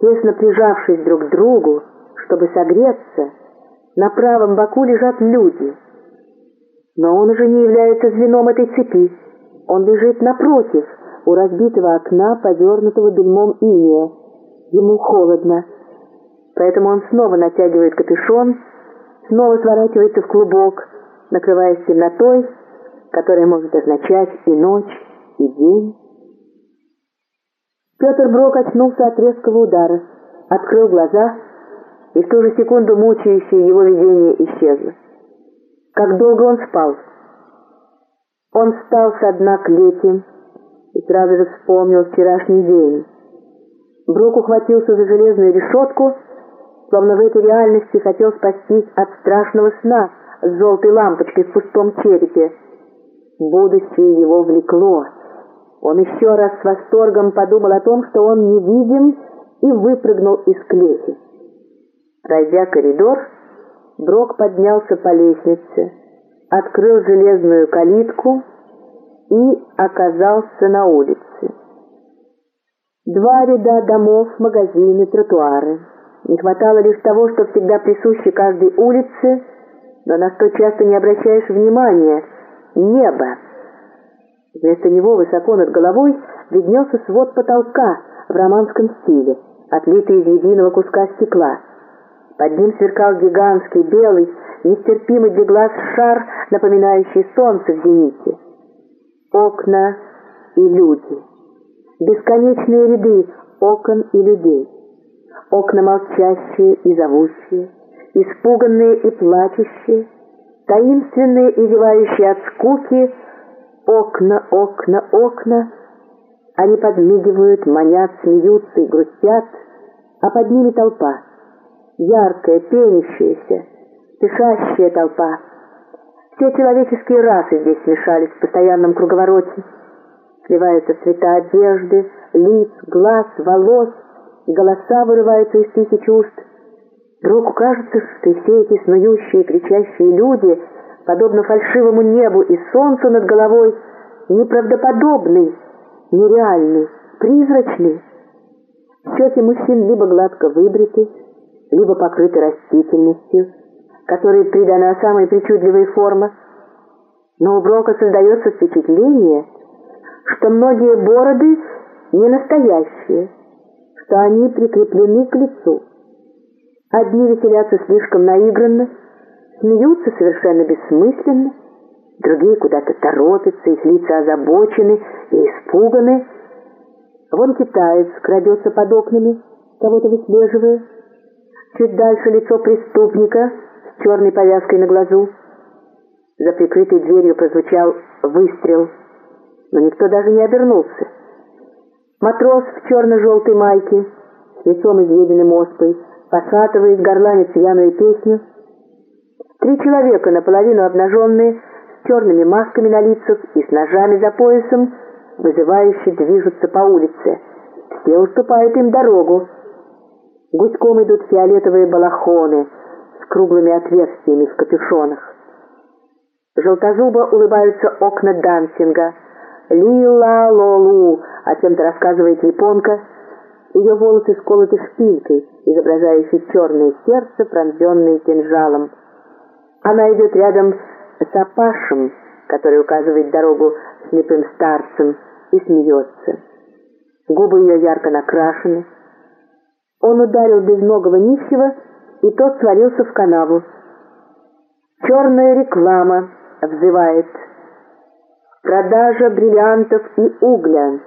Тесно прижавшись друг к другу, чтобы согреться, на правом боку лежат люди. Но он уже не является звеном этой цепи. Он лежит напротив, у разбитого окна, повернутого дымом иния. Ему холодно. Поэтому он снова натягивает капюшон, снова сворачивается в клубок, накрываясь темнотой, которая может означать и ночь, и день. Петр Брок очнулся от резкого удара, открыл глаза, и в ту же секунду мучающее его видение исчезло. Как долго он спал? Он встал со дна клети и сразу же вспомнил вчерашний день. Брок ухватился за железную решетку, словно в этой реальности хотел спастись от страшного сна с желтой лампочкой в пустом черепе. Будущее его влекло. Он еще раз с восторгом подумал о том, что он невидим, и выпрыгнул из клети. Пройдя коридор, Брок поднялся по лестнице, открыл железную калитку и оказался на улице. Два ряда домов, магазины, тротуары. Не хватало лишь того, что всегда присуще каждой улице, но на что часто не обращаешь внимания — небо. Вместо него высоко над головой виднелся свод потолка в романском стиле, отлитый из единого куска стекла. Под ним сверкал гигантский, белый, нестерпимый для глаз шар, напоминающий солнце в зените. Окна и люди. Бесконечные ряды окон и людей. Окна молчащие и зовущие, испуганные и плачущие, таинственные и зевающие от скуки — Окна, окна, окна. Они подмигивают, манят, смеются и грустят, а под ними толпа. Яркая, пенящаяся, спешащая толпа. Все человеческие расы здесь смешались в постоянном круговороте. Сливаются цвета одежды, лиц, глаз, волос, голоса вырываются из тысяч уст. Вдруг кажется, что все эти снующие, кричащие люди — подобно фальшивому небу и солнцу над головой, неправдоподобный, нереальный, призрачный. Щеки мужчин либо гладко выбриты, либо покрыты растительностью, которой придана самая причудливая форма. Но у Брока создается впечатление, что многие бороды не настоящие, что они прикреплены к лицу. Одни веселятся слишком наигранно, смеются совершенно бессмысленно, другие куда-то торопятся, их лица озабочены и испуганы. Вон китаец крадется под окнами, кого-то выслеживая. Чуть дальше лицо преступника с черной повязкой на глазу. За прикрытой дверью прозвучал выстрел, но никто даже не обернулся. Матрос в черно-желтой майке, с лицом изъеденным оспой, пошатываясь, горланит пьяную песню — Три человека, наполовину обнаженные, с черными масками на лицах и с ножами за поясом, вызывающе движутся по улице. Все уступают им дорогу. Гуськом идут фиолетовые балахоны с круглыми отверстиями в капюшонах. Желтозубо улыбаются окна дансинга. «Ли-ла-ло-лу», о чем-то рассказывает японка. Ее волосы сколоты шпилькой, изображающей черное сердце, пронзенное кинжалом. Она идет рядом с Апашем, который указывает дорогу слепым старцем, и смеется. Губы ее ярко накрашены. Он ударил безногого нищего, и тот свалился в канаву. Черная реклама взывает. Продажа бриллиантов и угля.